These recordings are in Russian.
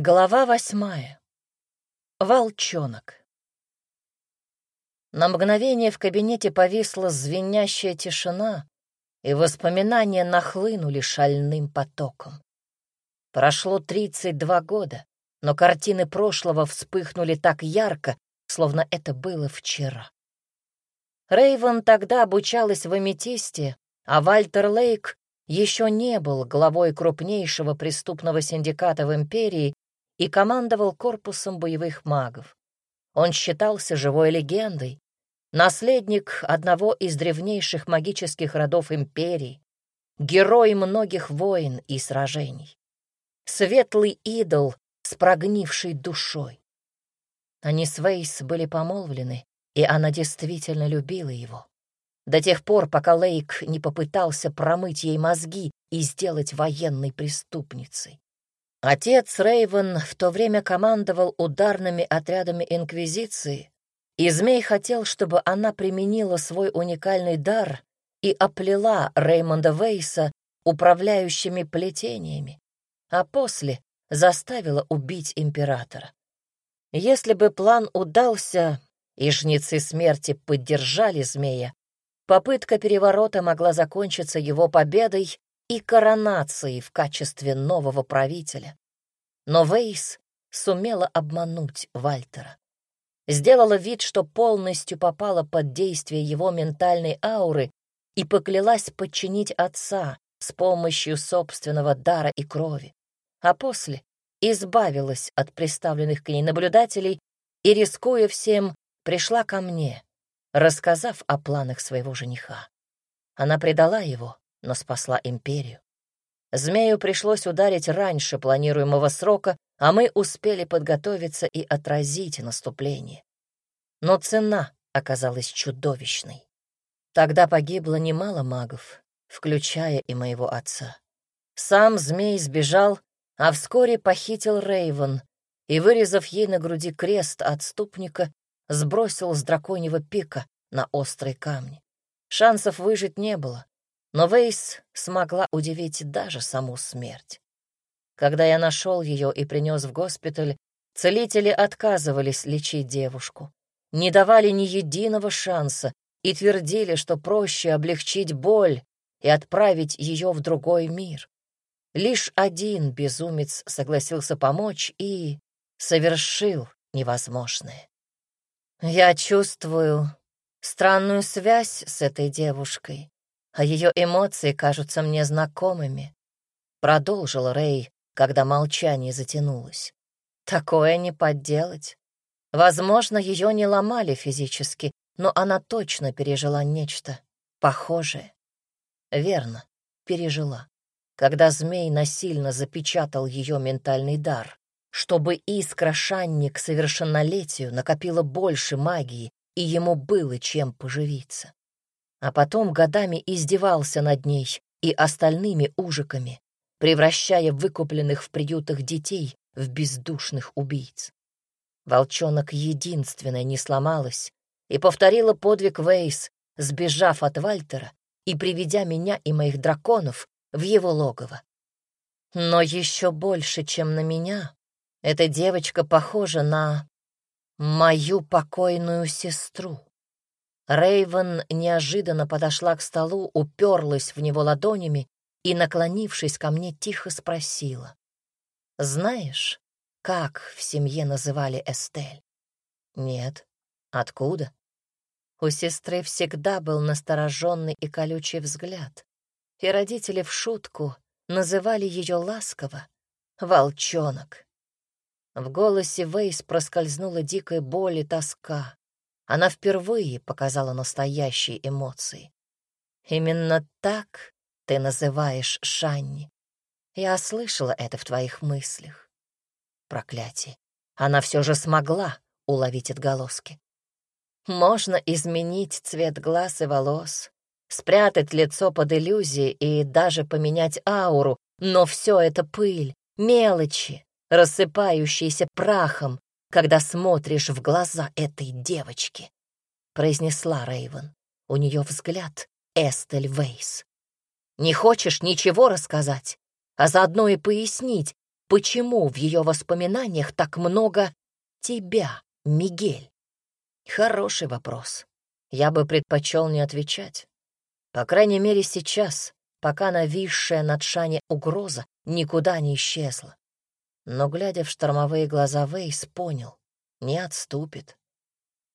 Глава восьмая. Волчонок. На мгновение в кабинете повисла звенящая тишина, и воспоминания нахлынули шальным потоком. Прошло 32 года, но картины прошлого вспыхнули так ярко, словно это было вчера. Рейвен тогда обучалась в Аметисте, а Вальтер Лейк еще не был главой крупнейшего преступного синдиката в империи и командовал корпусом боевых магов. Он считался живой легендой, наследник одного из древнейших магических родов империи, герой многих войн и сражений, светлый идол с прогнившей душой. Они с Вейс были помолвлены, и она действительно любила его. До тех пор, пока Лейк не попытался промыть ей мозги и сделать военной преступницей. Отец Рейвен в то время командовал ударными отрядами Инквизиции, и Змей хотел, чтобы она применила свой уникальный дар и оплела Реймонда Вейса управляющими плетениями, а после заставила убить императора. Если бы план удался, и жнецы смерти поддержали змея, попытка переворота могла закончиться его победой и коронацией в качестве нового правителя. Но Вейс сумела обмануть Вальтера. Сделала вид, что полностью попала под действие его ментальной ауры и поклялась подчинить отца с помощью собственного дара и крови, а после избавилась от представленных к ней наблюдателей и, рискуя всем, пришла ко мне, рассказав о планах своего жениха. Она предала его, но спасла империю. Змею пришлось ударить раньше планируемого срока, а мы успели подготовиться и отразить наступление. Но цена оказалась чудовищной. Тогда погибло немало магов, включая и моего отца. Сам змей сбежал, а вскоре похитил Рейвен и, вырезав ей на груди крест отступника, сбросил с драконьего пика на острые камни. Шансов выжить не было, но Вейс смогла удивить даже саму смерть. Когда я нашел ее и принес в госпиталь, целители отказывались лечить девушку, не давали ни единого шанса и твердили, что проще облегчить боль и отправить ее в другой мир. Лишь один безумец согласился помочь и совершил невозможное. Я чувствую странную связь с этой девушкой, а ее эмоции кажутся мне знакомыми. Продолжил Рэй, когда молчание затянулось. Такое не подделать. Возможно, ее не ломали физически, но она точно пережила нечто похожее. Верно, пережила. Когда змей насильно запечатал ее ментальный дар, чтобы искра Шанни к совершеннолетию накопила больше магии, и ему было чем поживиться а потом годами издевался над ней и остальными ужиками, превращая выкупленных в приютах детей в бездушных убийц. Волчонок единственная не сломалась и повторила подвиг Вейс, сбежав от Вальтера и приведя меня и моих драконов в его логово. Но еще больше, чем на меня, эта девочка похожа на мою покойную сестру. Рейвен неожиданно подошла к столу, уперлась в него ладонями и, наклонившись ко мне, тихо спросила. «Знаешь, как в семье называли Эстель?» «Нет. Откуда?» У сестры всегда был настороженный и колючий взгляд, и родители в шутку называли ее ласково «волчонок». В голосе Вейс проскользнула дикая боль и тоска. Она впервые показала настоящие эмоции. «Именно так ты называешь Шанни. Я слышала это в твоих мыслях. Проклятие. Она все же смогла уловить отголоски. Можно изменить цвет глаз и волос, спрятать лицо под иллюзией и даже поменять ауру, но все это пыль, мелочи, рассыпающиеся прахом, когда смотришь в глаза этой девочки», — произнесла Рейвен. У нее взгляд Эстель Вейс. «Не хочешь ничего рассказать, а заодно и пояснить, почему в ее воспоминаниях так много тебя, Мигель? Хороший вопрос. Я бы предпочел не отвечать. По крайней мере, сейчас, пока нависшая над Шани угроза никуда не исчезла. Но, глядя в штормовые глаза Вейс, понял — не отступит.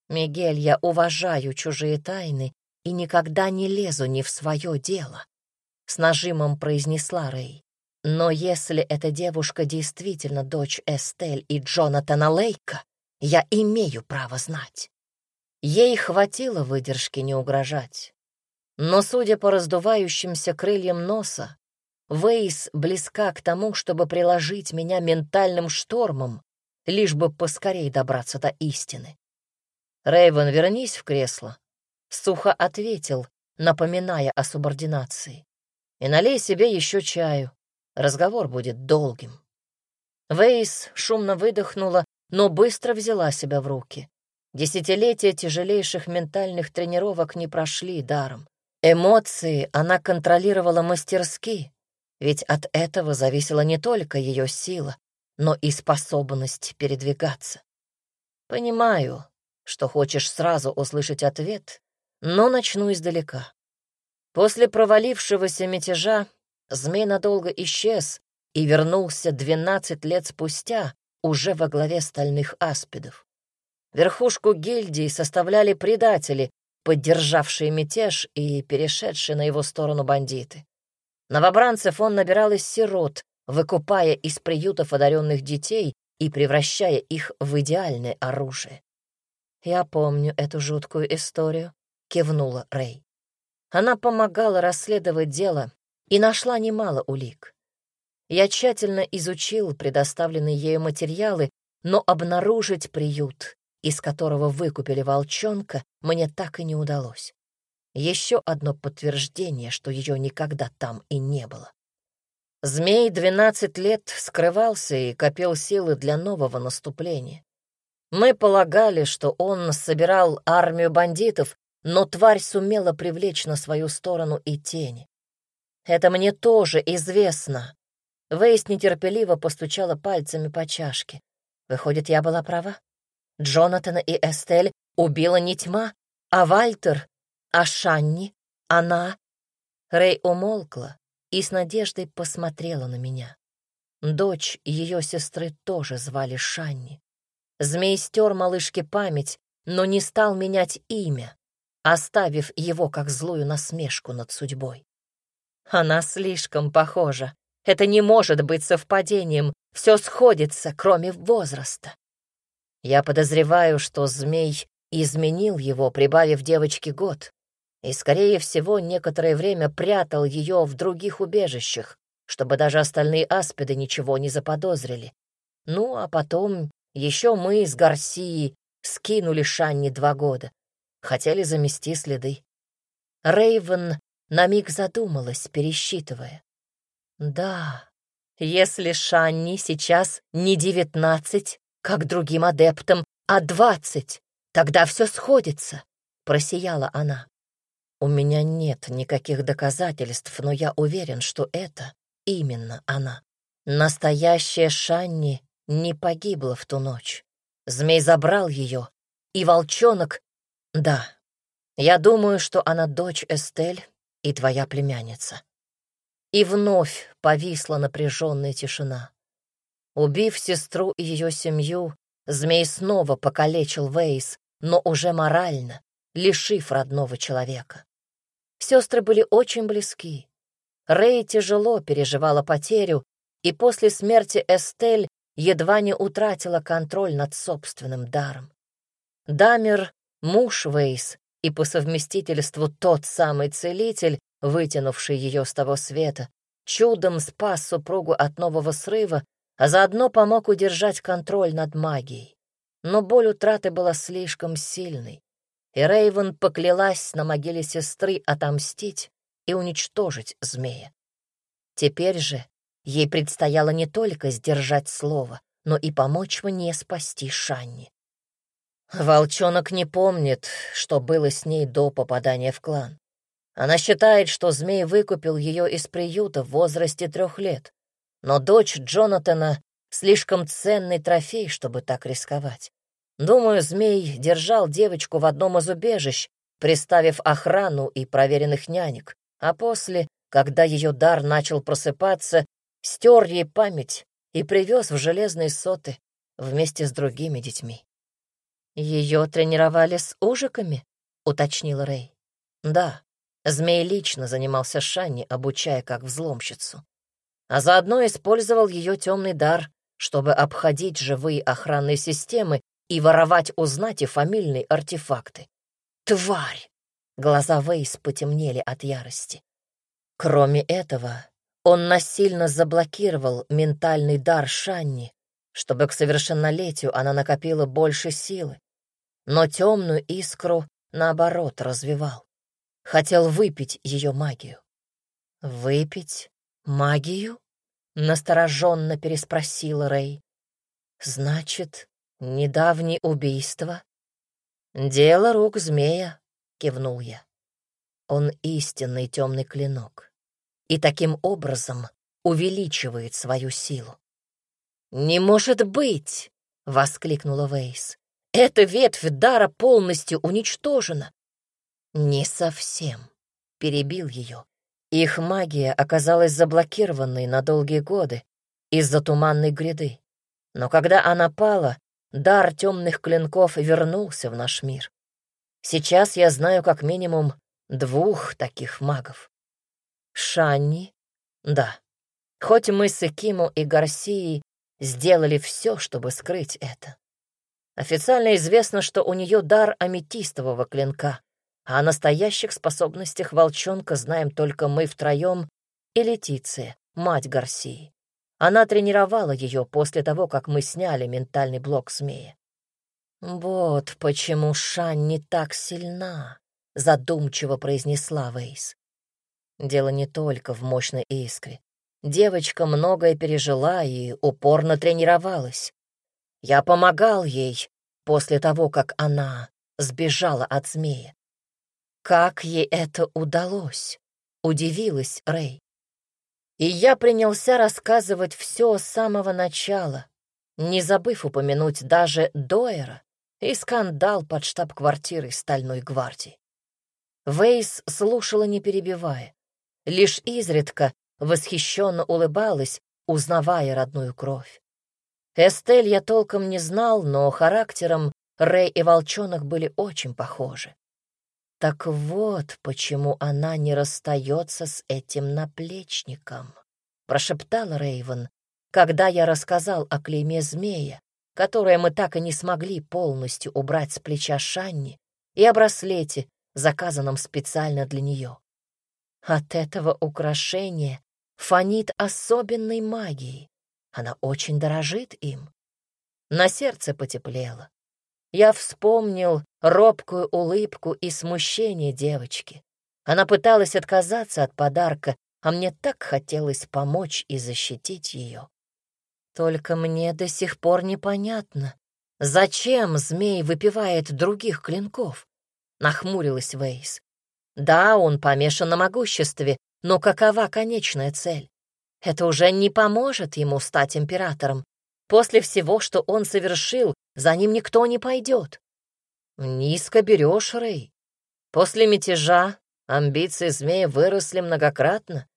«Мигель, я уважаю чужие тайны и никогда не лезу ни в свое дело», — с нажимом произнесла Рэй. «Но если эта девушка действительно дочь Эстель и Джонатана Лейка, я имею право знать». Ей хватило выдержки не угрожать. Но, судя по раздувающимся крыльям носа, Вейс близка к тому, чтобы приложить меня ментальным штормом, лишь бы поскорей добраться до истины. Рейвен, вернись в кресло. Сухо ответил, напоминая о субординации. И налей себе еще чаю. Разговор будет долгим. Вейс шумно выдохнула, но быстро взяла себя в руки. Десятилетия тяжелейших ментальных тренировок не прошли даром. Эмоции она контролировала мастерски, ведь от этого зависела не только ее сила, но и способность передвигаться. Понимаю, что хочешь сразу услышать ответ, но начну издалека. После провалившегося мятежа змей надолго исчез и вернулся двенадцать лет спустя уже во главе стальных аспидов. Верхушку гильдии составляли предатели, поддержавшие мятеж и перешедшие на его сторону бандиты. Новобранцев он набирал из сирот, выкупая из приютов одаренных детей и превращая их в идеальное оружие. «Я помню эту жуткую историю», — кивнула Рэй. Она помогала расследовать дело и нашла немало улик. Я тщательно изучил предоставленные ею материалы, но обнаружить приют, из которого выкупили волчонка, мне так и не удалось. Еще одно подтверждение, что ее никогда там и не было. Змей двенадцать лет скрывался и копил силы для нового наступления. Мы полагали, что он собирал армию бандитов, но тварь сумела привлечь на свою сторону и тени. Это мне тоже известно. Вейс нетерпеливо постучала пальцами по чашке. Выходит, я была права? Джонатана и Эстель убила не тьма, а Вальтер, а Шанни, она. Рэй умолкла и с надеждой посмотрела на меня. Дочь ее сестры тоже звали Шанни. Змей стер малышке память, но не стал менять имя, оставив его как злую насмешку над судьбой. Она слишком похожа. Это не может быть совпадением. Все сходится, кроме возраста. Я подозреваю, что змей изменил его, прибавив девочке год, и, скорее всего, некоторое время прятал ее в других убежищах, чтобы даже остальные аспиды ничего не заподозрили. Ну, а потом еще мы с Гарсией скинули Шанни два года. Хотели замести следы. Рейвен на миг задумалась, пересчитывая. Да, если Шанни сейчас не девятнадцать, как другим адептам, а двадцать. Тогда все сходится, — просияла она. У меня нет никаких доказательств, но я уверен, что это именно она. Настоящая Шанни не погибла в ту ночь. Змей забрал ее, и волчонок... Да, я думаю, что она дочь Эстель и твоя племянница. И вновь повисла напряженная тишина. Убив сестру и ее семью, змей снова покалечил Вейс, но уже морально, лишив родного человека. Сестры были очень близки. Рэй тяжело переживала потерю, и после смерти Эстель едва не утратила контроль над собственным даром. Дамер — муж Вейс, и по совместительству тот самый целитель, вытянувший ее с того света, чудом спас супругу от нового срыва а заодно помог удержать контроль над магией. Но боль утраты была слишком сильной, и Рейвен поклялась на могиле сестры отомстить и уничтожить змея. Теперь же ей предстояло не только сдержать слово, но и помочь мне спасти Шанни. Волчонок не помнит, что было с ней до попадания в клан. Она считает, что змей выкупил ее из приюта в возрасте трех лет, Но дочь Джонатана — слишком ценный трофей, чтобы так рисковать. Думаю, змей держал девочку в одном из убежищ, приставив охрану и проверенных нянек, а после, когда ее дар начал просыпаться, стер ей память и привез в железные соты вместе с другими детьми. «Ее тренировали с ужиками?» — уточнил Рэй. «Да, змей лично занимался Шанни, обучая как взломщицу. А заодно использовал ее темный дар, чтобы обходить живые охранные системы и воровать у знати фамильные артефакты. Тварь! Глаза Вейс потемнели от ярости. Кроме этого, он насильно заблокировал ментальный дар Шанни, чтобы к совершеннолетию она накопила больше силы, но темную искру, наоборот, развивал. Хотел выпить ее магию. «Выпить магию?» — настороженно переспросила Рэй. «Значит, недавнее убийство?» «Дело рук змея», — кивнул я. «Он истинный темный клинок и таким образом увеличивает свою силу. «Не может быть!» — воскликнула Вейс. «Эта ветвь дара полностью уничтожена». «Не совсем», — перебил ее. Их магия оказалась заблокированной на долгие годы из-за туманной гряды. Но когда она пала, дар темных клинков вернулся в наш мир. Сейчас я знаю как минимум двух таких магов. Шанни? Да. Хоть мы с Экиму и Гарсией сделали все, чтобы скрыть это. Официально известно, что у нее дар аметистового клинка, а о настоящих способностях волчонка знаем только мы втроем и Летиция, мать Гарсии. Она тренировала ее после того, как мы сняли ментальный блок змея. «Вот почему Шань не так сильна», — задумчиво произнесла Вейс. Дело не только в мощной искре. Девочка многое пережила и упорно тренировалась. Я помогал ей после того, как она сбежала от змея. Как ей это удалось? Удивилась Рэй. И я принялся рассказывать все с самого начала, не забыв упомянуть даже Дойера и скандал под штаб-квартирой Стальной гвардии. Вейс слушала, не перебивая лишь изредка восхищенно улыбалась, узнавая родную кровь. Эстель я толком не знал, но характером Рэй и Волчонок были очень похожи. Так вот, почему она не расстается с этим наплечником, прошептал Рейвен, когда я рассказал о клейме змея, которое мы так и не смогли полностью убрать с плеча Шанни, и о браслете, заказанном специально для нее. От этого украшения фонит особенной магией. Она очень дорожит им. На сердце потеплело. Я вспомнил робкую улыбку и смущение девочки. Она пыталась отказаться от подарка, а мне так хотелось помочь и защитить ее. Только мне до сих пор непонятно, зачем змей выпивает других клинков? Нахмурилась Вейс. Да, он помешан на могуществе, но какова конечная цель? Это уже не поможет ему стать императором. После всего, что он совершил, за ним никто не пойдет. Низко берешь, Рэй. После мятежа амбиции змея выросли многократно,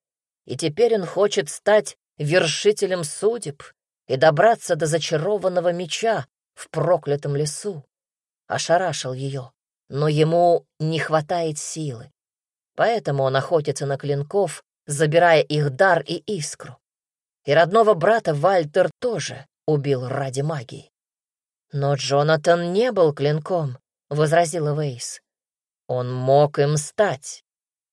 и теперь он хочет стать вершителем судеб и добраться до зачарованного меча в проклятом лесу. Ошарашил ее но ему не хватает силы. Поэтому он охотится на клинков, забирая их дар и искру. И родного брата Вальтер тоже убил ради магии. «Но Джонатан не был клинком», — возразила Вейс. «Он мог им стать.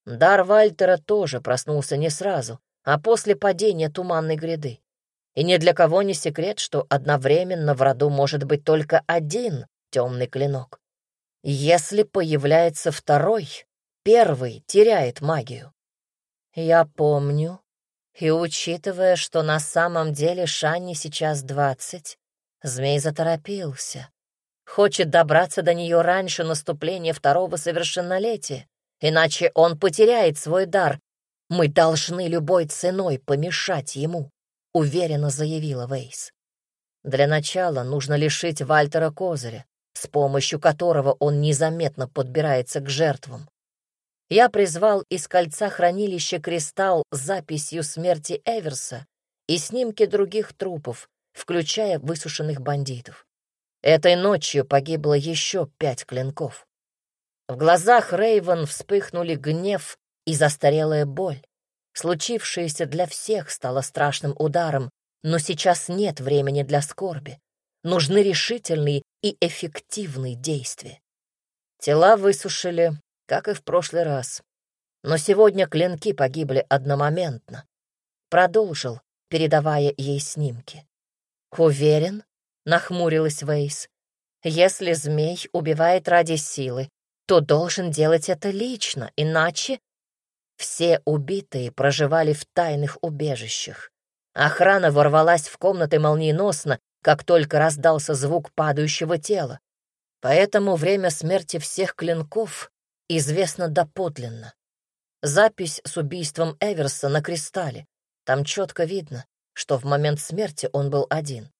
Дар Вальтера тоже проснулся не сразу, а после падения туманной гряды. И ни для кого не секрет, что одновременно в роду может быть только один темный клинок. Если появляется второй, первый теряет магию. Я помню, и учитывая, что на самом деле Шанни сейчас двадцать, змей заторопился. Хочет добраться до нее раньше наступления второго совершеннолетия, иначе он потеряет свой дар. Мы должны любой ценой помешать ему. уверенно заявила Вейс. Для начала нужно лишить Вальтера козыря, с помощью которого он незаметно подбирается к жертвам. Я призвал из кольца хранилища кристалл с записью смерти Эверса и снимки других трупов, включая высушенных бандитов. Этой ночью погибло еще пять клинков. В глазах Рейвен вспыхнули гнев и застарелая боль. Случившееся для всех стало страшным ударом, но сейчас нет времени для скорби. Нужны решительные и эффективные действия. Тела высушили, как и в прошлый раз. Но сегодня клинки погибли одномоментно. Продолжил, передавая ей снимки. «Уверен?» — нахмурилась Вейс. «Если змей убивает ради силы, то должен делать это лично, иначе...» Все убитые проживали в тайных убежищах. Охрана ворвалась в комнаты молниеносно, как только раздался звук падающего тела. Поэтому время смерти всех клинков известно доподлинно. Запись с убийством Эверса на кристалле. Там четко видно, что в момент смерти он был один.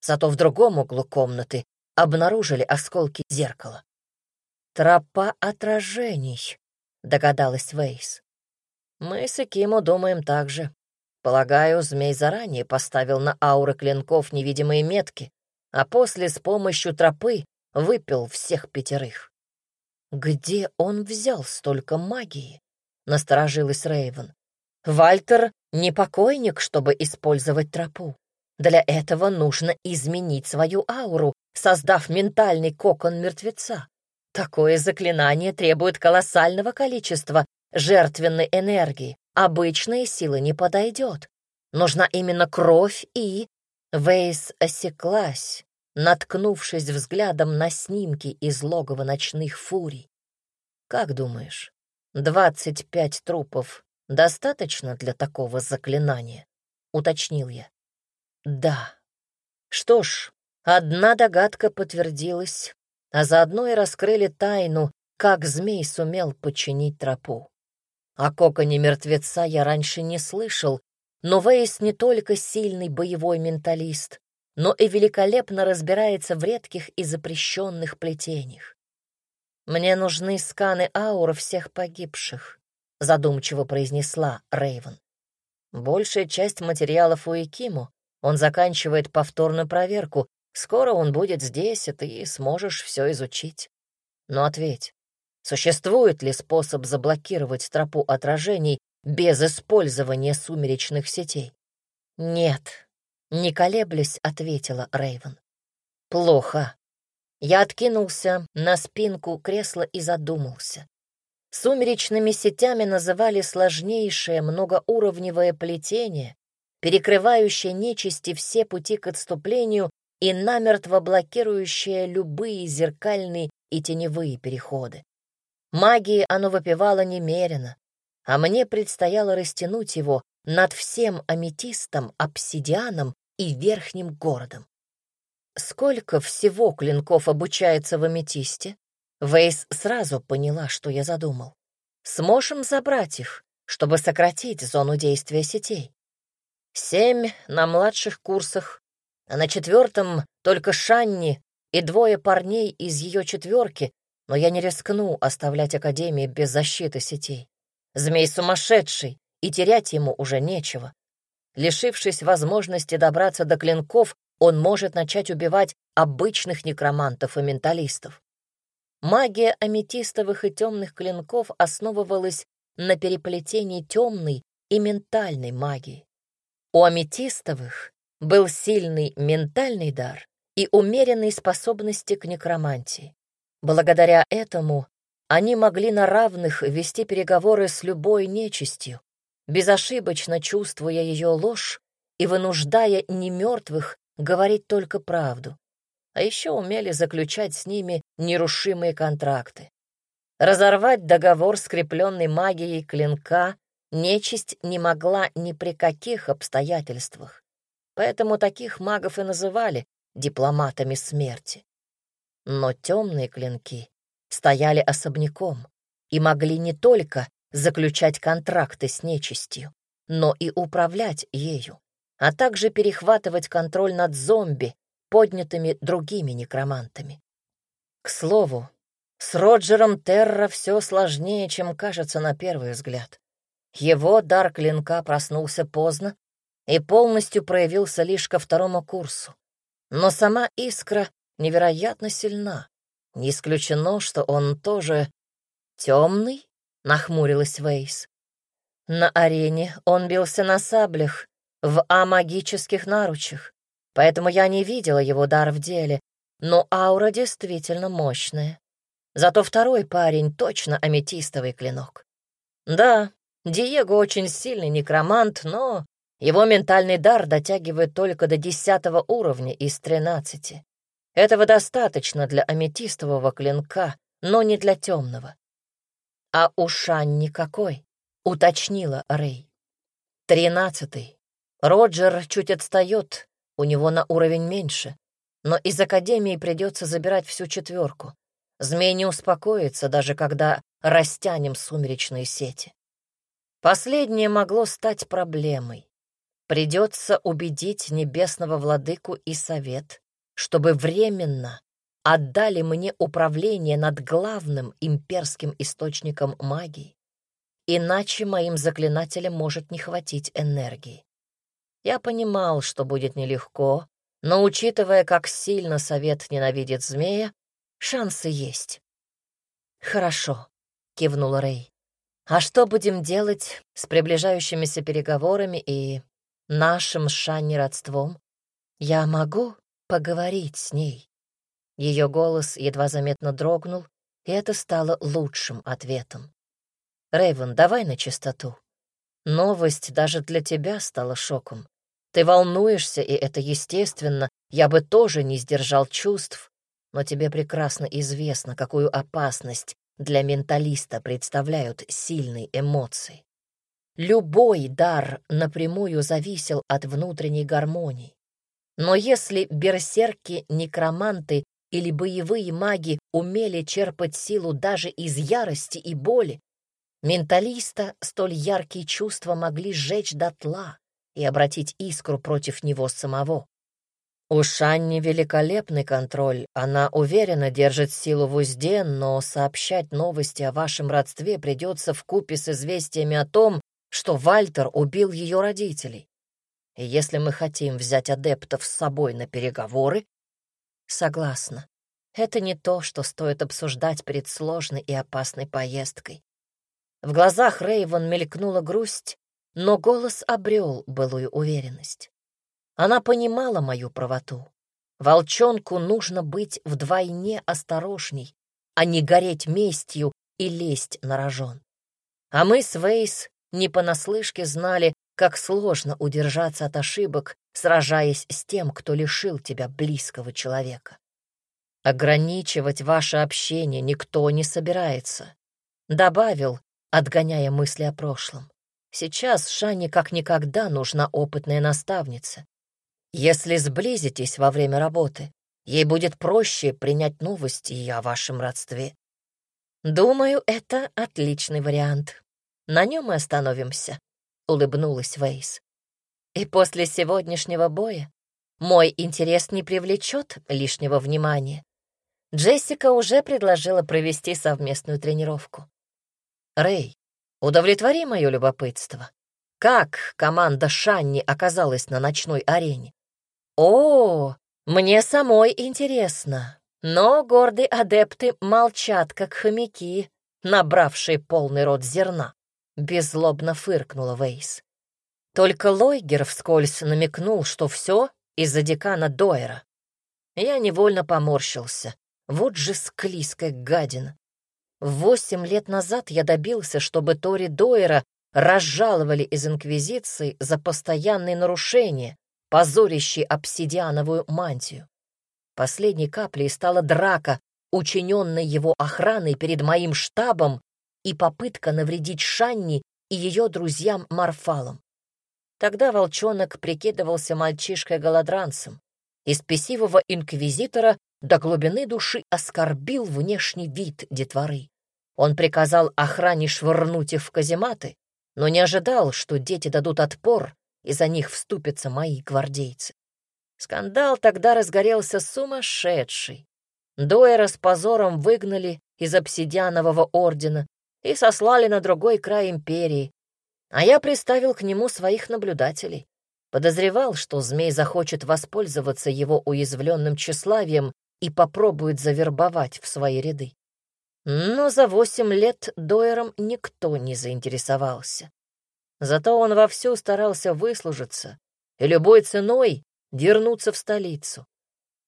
Зато в другом углу комнаты обнаружили осколки зеркала. «Тропа отражений», — догадалась Вейс. «Мы с Экимо думаем так же. Полагаю, змей заранее поставил на ауры клинков невидимые метки, а после с помощью тропы выпил всех пятерых. «Где он взял столько магии?» — насторожилась Рейвен. «Вальтер не покойник, чтобы использовать тропу. Для этого нужно изменить свою ауру, создав ментальный кокон мертвеца. Такое заклинание требует колоссального количества жертвенной энергии, Обычная сила не подойдет. Нужна именно кровь и... Вейс осеклась, наткнувшись взглядом на снимки из логова ночных фурий. «Как думаешь, двадцать пять трупов достаточно для такого заклинания?» — уточнил я. «Да». Что ж, одна догадка подтвердилась, а заодно и раскрыли тайну, как змей сумел починить тропу. О коконе мертвеца я раньше не слышал, но Вейс не только сильный боевой менталист, но и великолепно разбирается в редких и запрещенных плетениях. «Мне нужны сканы аур всех погибших», — задумчиво произнесла Рейвен. «Большая часть материалов у Экиму. Он заканчивает повторную проверку. Скоро он будет здесь, и ты сможешь все изучить. Но ответь, Существует ли способ заблокировать тропу отражений без использования сумеречных сетей? Нет, не колеблясь, ответила Рейвен. Плохо. Я откинулся на спинку кресла и задумался. Сумеречными сетями называли сложнейшее многоуровневое плетение, перекрывающее нечисти все пути к отступлению и намертво блокирующее любые зеркальные и теневые переходы. Магии оно выпивало немерено, а мне предстояло растянуть его над всем аметистом, обсидианом и верхним городом. Сколько всего клинков обучается в аметисте? Вейс сразу поняла, что я задумал. Сможем забрать их, чтобы сократить зону действия сетей. Семь на младших курсах, а на четвертом только Шанни и двое парней из ее четверки, но я не рискну оставлять Академии без защиты сетей. Змей сумасшедший, и терять ему уже нечего. Лишившись возможности добраться до клинков, он может начать убивать обычных некромантов и менталистов. Магия аметистовых и темных клинков основывалась на переплетении темной и ментальной магии. У аметистовых был сильный ментальный дар и умеренные способности к некромантии. Благодаря этому они могли на равных вести переговоры с любой нечистью, безошибочно чувствуя ее ложь и вынуждая немертвых говорить только правду. А еще умели заключать с ними нерушимые контракты. Разорвать договор, скрепленный магией клинка, нечисть не могла ни при каких обстоятельствах. Поэтому таких магов и называли дипломатами смерти. Но темные клинки стояли особняком и могли не только заключать контракты с нечистью, но и управлять ею. а также перехватывать контроль над зомби, поднятыми другими некромантами. К слову, с Роджером Терра все сложнее, чем кажется на первый взгляд. Его дар клинка проснулся поздно и полностью проявился лишь ко второму курсу. Но сама искра невероятно сильна. Не исключено, что он тоже темный, нахмурилась Вейс. На арене он бился на саблях, в амагических наручах, поэтому я не видела его дар в деле, но аура действительно мощная. Зато второй парень точно аметистовый клинок. Да, Диего очень сильный некромант, но его ментальный дар дотягивает только до десятого уровня из тринадцати. Этого достаточно для аметистового клинка, но не для темного. А у Шанни какой? Уточнила Рэй. Тринадцатый. Роджер чуть отстает, у него на уровень меньше, но из Академии придется забирать всю четверку. Змей не успокоится, даже когда растянем сумеречные сети. Последнее могло стать проблемой. Придется убедить небесного владыку и совет, чтобы временно отдали мне управление над главным имперским источником магии, иначе моим заклинателям может не хватить энергии. Я понимал, что будет нелегко, но, учитывая, как сильно совет ненавидит змея, шансы есть. «Хорошо», — кивнул Рэй. «А что будем делать с приближающимися переговорами и нашим с Шанни родством? Я могу поговорить с ней?» Ее голос едва заметно дрогнул, и это стало лучшим ответом. Рейвен, давай на чистоту. Новость даже для тебя стала шоком. Ты волнуешься, и это естественно. Я бы тоже не сдержал чувств, но тебе прекрасно известно, какую опасность для менталиста представляют сильные эмоции. Любой дар напрямую зависел от внутренней гармонии. Но если берсерки-некроманты или боевые маги умели черпать силу даже из ярости и боли, Менталиста столь яркие чувства могли сжечь дотла и обратить искру против него самого. У Шанни великолепный контроль, она уверенно держит силу в узде, но сообщать новости о вашем родстве придется в купе с известиями о том, что Вальтер убил ее родителей. И если мы хотим взять адептов с собой на переговоры... Согласна. Это не то, что стоит обсуждать перед сложной и опасной поездкой. В глазах Рейвен мелькнула грусть, но голос обрел былую уверенность. Она понимала мою правоту. Волчонку нужно быть вдвойне осторожней, а не гореть местью и лезть на рожон. А мы с Вейс не понаслышке знали, как сложно удержаться от ошибок, сражаясь с тем, кто лишил тебя близкого человека. Ограничивать ваше общение никто не собирается. Добавил, отгоняя мысли о прошлом. Сейчас Шане как никогда нужна опытная наставница. Если сблизитесь во время работы, ей будет проще принять новости о вашем родстве. Думаю, это отличный вариант. На нем и остановимся, — улыбнулась Вейс. И после сегодняшнего боя мой интерес не привлечет лишнего внимания. Джессика уже предложила провести совместную тренировку. Рэй, удовлетвори мое любопытство. Как команда Шанни оказалась на ночной арене? О, мне самой интересно. Но гордые адепты молчат, как хомяки, набравшие полный рот зерна. Беззлобно фыркнула Вейс. Только Лойгер вскользь намекнул, что все из-за декана Дойера. Я невольно поморщился. Вот же склизкая гадина. Восемь лет назад я добился, чтобы Тори Дойера разжаловали из Инквизиции за постоянные нарушения, позорящие обсидиановую мантию. Последней каплей стала драка, учиненная его охраной перед моим штабом и попытка навредить Шанни и ее друзьям-марфалам. Тогда волчонок прикидывался мальчишкой-голодранцем. Из спесивого инквизитора до глубины души оскорбил внешний вид детворы. Он приказал охране швырнуть их в казематы, но не ожидал, что дети дадут отпор и за них вступятся мои гвардейцы. Скандал тогда разгорелся сумасшедший. Дойера с позором выгнали из обсидианового ордена и сослали на другой край империи, а я приставил к нему своих наблюдателей. Подозревал, что змей захочет воспользоваться его уязвленным тщеславием и попробует завербовать в свои ряды. Но за восемь лет Дойером никто не заинтересовался. Зато он вовсю старался выслужиться и любой ценой вернуться в столицу.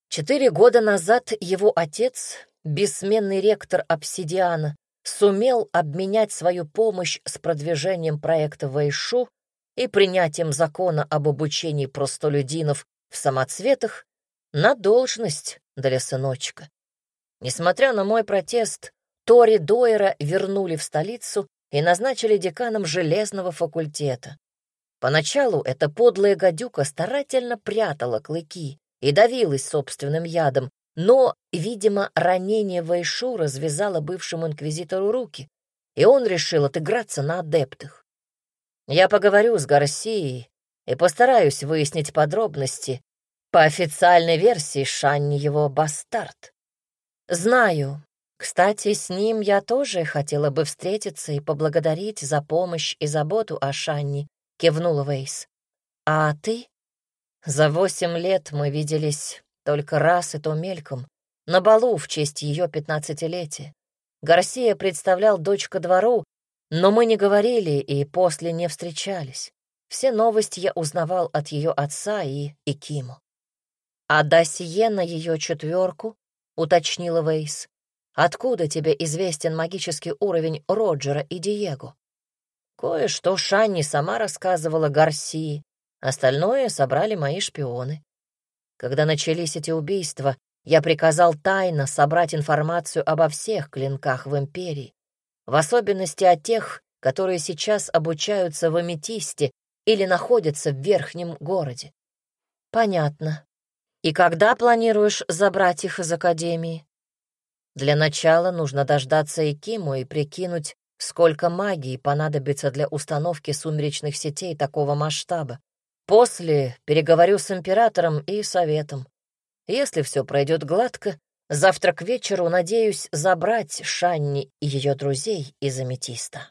Четыре года назад его отец, бессменный ректор Обсидиана, сумел обменять свою помощь с продвижением проекта Вэйшу и принятием закона об обучении простолюдинов в самоцветах на должность для сыночка. Несмотря на мой протест, Тори Дойера вернули в столицу и назначили деканом железного факультета. Поначалу эта подлая гадюка старательно прятала клыки и давилась собственным ядом, но, видимо, ранение Вайшу развязало бывшему инквизитору руки, и он решил отыграться на адептах. Я поговорю с Гарсией и постараюсь выяснить подробности. По официальной версии Шанни его бастард. Знаю. Кстати, с ним я тоже хотела бы встретиться и поблагодарить за помощь и заботу о Шанни, кивнула Вейс. А ты? За восемь лет мы виделись только раз и то мельком, на балу в честь ее пятнадцатилетия. Гарсия представлял дочь ко двору, но мы не говорили и после не встречались. Все новости я узнавал от ее отца и Икиму. «А досье на ее четверку?» — уточнила Вейс. «Откуда тебе известен магический уровень Роджера и Диего?» Кое-что Шанни сама рассказывала Гарсии, остальное собрали мои шпионы. Когда начались эти убийства, я приказал тайно собрать информацию обо всех клинках в Империи, в особенности о тех, которые сейчас обучаются в Аметисте или находятся в Верхнем городе. Понятно. И когда планируешь забрать их из Академии? Для начала нужно дождаться Экиму и прикинуть, сколько магии понадобится для установки сумеречных сетей такого масштаба. После переговорю с императором и советом. Если все пройдет гладко, завтра к вечеру надеюсь забрать Шанни и ее друзей из Аметиста.